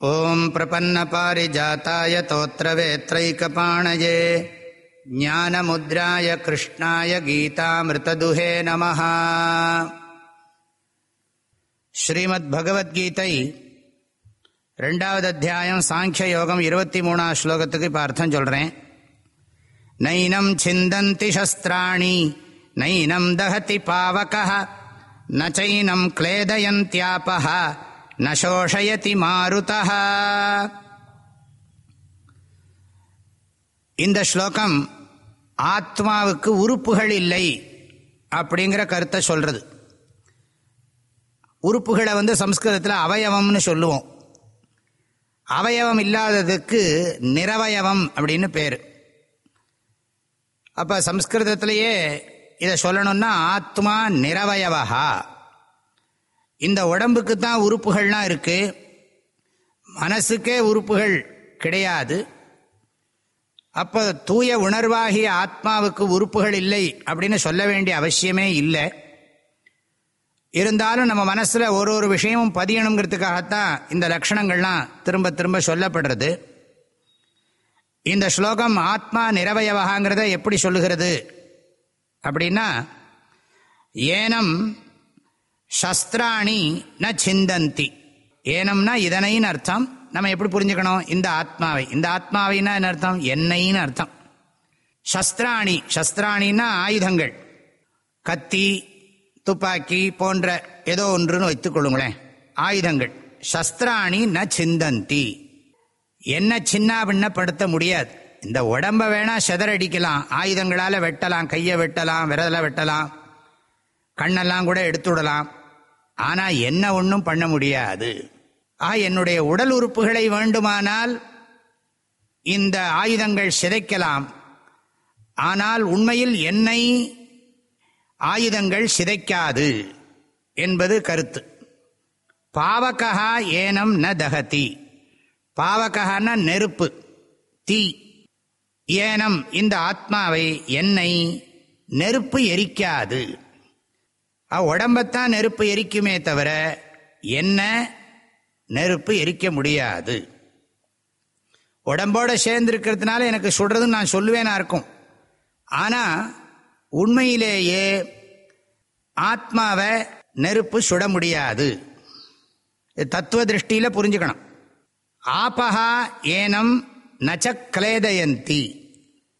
ॐ प्रपन्नपारिजाताय तोत्रवेत्रैकपाणये ज्ञानमुद्राय कृष्णाय गीतामृतदुहे नमः ஸ்ரீமத்பகவத்கீதை ரெண்டாவது அத்தியாயம் சாங்கிய யோகம் இருபத்தி மூணாம் ஸ்லோகத்துக்கு இப்போ அர்த்தம் சொல்கிறேன் நைனம் சிந்தந்தி சஸ்திராணி நைனம் தகதி பாவக நச்சைனம் கிளேதயந்தியாபஹ நசோஷயதி மாருதா இந்த ஸ்லோகம் ஆத்மாவுக்கு உறுப்புகள் இல்லை அப்படிங்கிற கருத்தை சொல்றது. உறுப்புகளை வந்து சம்ஸ்கிருதத்தில் அவயவம்னு சொல்லுவோம். அவயவம் இல்லாததுக்கு நிரவயவம் அப்படின்னு பேர். அப்போ சம்ஸ்கிருதத்திலேயே இதை சொல்லணும்னா ஆத்மா நிரவயவகா இந்த உடம்புக்கு தான் உறுப்புகள்லாம் இருக்கு. மனசுக்கே உறுப்புகள் கிடையாது. அப்போ தூய உணர்வாகிய ஆத்மாவுக்கு உறுப்புகள் இல்லை அப்படின்னு சொல்ல வேண்டிய அவசியமே இல்லை. இருந்தாலும் நம்ம மனசில் ஒரு ஒரு விஷயமும் பதியணுங்கிறதுக்காகத்தான் இந்த லட்சணங்கள்லாம் திரும்ப திரும்ப சொல்லப்படுறது. இந்த ஸ்லோகம் ஆத்மா நிறவயவகாங்கிறத எப்படி சொல்லுகிறது? அப்படின்னா ஏனம் சஸ்திராணி ந சிந்தந்தி ஏனம்னா இதனைன்னு அர்த்தம். நம்ம எப்படி புரிஞ்சுக்கணும்? இந்த ஆத்மாவை. இந்த ஆத்மாவைனா என்ன அர்த்தம்? என்னைன்னு அர்த்தம். சஸ்திராணி. சஸ்திராணின்னா ஆயுதங்கள். கத்தி துப்பாக்கி போன்ற ஏதோ ஒன்றுன்னு வைத்துக் கொள்ளுங்களேன். ஆயுதங்கள். சஸ்திராணி ந சிந்தந்தி. என்ன சின்ன பின்னப்படுத்த முடியாது. இந்த உடம்ப வேணா செதறடிக்கலாம். ஆயுதங்களால வெட்டலாம். கையை வெட்டலாம். விரதலை வெட்டலாம். கண்ணெல்லாம் கூட எடுத்து ஆனால் ஆனா என்ன ஒன்றும் பண்ண முடியாது. ஆ என்னுடைய உடல் உறுப்புகளை வேண்டுமானால் இந்த ஆயுதங்கள் சிதைக்கலாம். ஆனால் உண்மையில் என்னை ஆயுதங்கள் சிதைக்காது என்பது கருத்து. பாவகா ஏனம் ந தகதி. பாவகான நெருப்பு தீ. ஏனம் இந்த ஆத்மாவை என்னை நெருப்பு எரிக்காது. உடம்பத்தான் நெருப்பு எரிக்குமே தவிர என்ன? நெருப்பு எரிக்க முடியாது. உடம்போட சேர்ந்து இருக்கிறதுனால எனக்கு சுடுறதுன்னு நான் சொல்லுவேனா இருக்கும். ஆனா உண்மையிலேயே ஆத்மாவை நெருப்பு சுட முடியாது. தத்துவ திருஷ்டியில புரிஞ்சுக்கணும். ஆபகா ஏனம் நச்சக்லேதயந்தி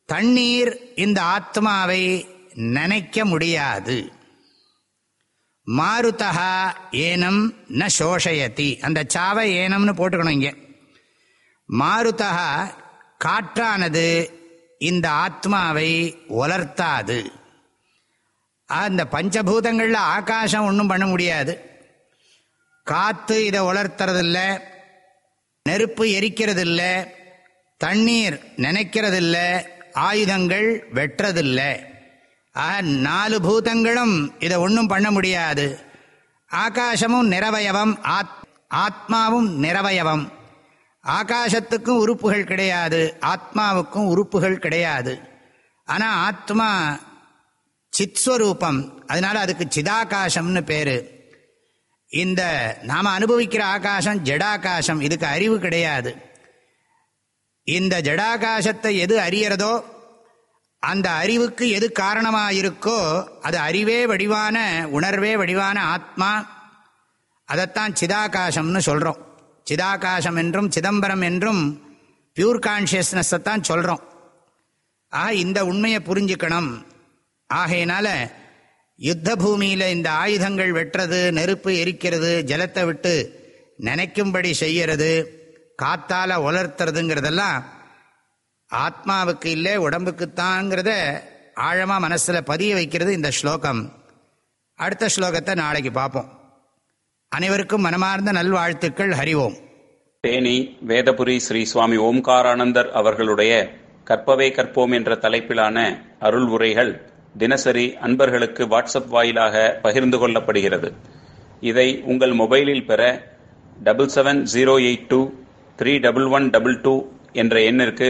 தண்ணீர் இந்த ஆத்மாவை நினைக்க முடியாது. மாருதா ஏனம் ந சோஷயத்தி அந்த சாவை ஏனம்னு போட்டுக்கணும் இங்கே. மாருதா காற்றானது இந்த ஆத்மாவை உலர்த்தாது அந்த பஞ்சபூதங்களில் ஆகாசம் ஒன்றும் பண்ண முடியாது. காத்து இதை உலர்த்துறதில்ல நெருப்பு எரிக்கிறதில்ல. தண்ணீர் நினைக்கிறதில்ல. ஆயுதங்கள் வெட்டுறதில்லை. நாலு பூதங்களும் இதை ஒன்றும் பண்ண முடியாது. ஆகாசமும் நிறவயவம் ஆத்மாவும் நிறவயவம். ஆகாசத்துக்கும் உறுப்புகள் கிடையாது ஆத்மாவுக்கும் உறுப்புகள் கிடையாது. ஆனால் ஆத்மா சித்ஸ்வரூபம் அதனால அதுக்கு சிதாகாசம்னு பேரு. இந்த நாம அனுபவிக்கிற ஆகாசம் ஜடாகாசம் இதுக்கு அறிவு கிடையாது. இந்த ஜடாகாசத்தை எது அறியறதோ அந்த அறிவுக்கு எது காரணமாயிருக்கோ அது அறிவே வடிவான உணர்வே வடிவான ஆத்மா. அதைத்தான் சிதாகாசம்னு சொல்கிறோம் சிதாகாசம் என்றும் சிதம்பரம் என்றும் பியூர் கான்ஷியஸ்னஸை தான் சொல்கிறோம் ஆக இந்த உண்மையை புரிஞ்சுக்கணும். ஆகையினால யுத்த பூமியில் இந்த ஆயுதங்கள் வெட்டுறது நெருப்பு எரிக்கிறது ஜலத்தை விட்டு நினைக்கும்படி செய்யறது காத்தால உலர்த்துறதுங்கிறதெல்லாம் ஆத்மாவுக்கு இல்லை உடம்புக்குத்தாங்கிறத ஆழமாக மனசில் பதிய வைக்கிறது இந்த ஸ்லோகம். அடுத்த ஸ்லோகத்தை நாளைக்கு பார்ப்போம். அனைவருக்கும் மனமார்ந்த நல்வாழ்த்துக்கள் ஹரிவோம் தேனி வேதபுரி ஸ்ரீ சுவாமி ஓம்காரானந்தர் அவர்களுடைய கற்பவே கற்போம் என்ற தலைப்பிலான அருள் உரைகள் தினசரி அன்பர்களுக்கு வாட்ஸ்அப் வாயிலாக பகிர்ந்து கொள்ளப்படுகிறது. இதை உங்கள் மொபைலில் பெற double seven zero eight two three double one double two என்ற எண்ணிற்கு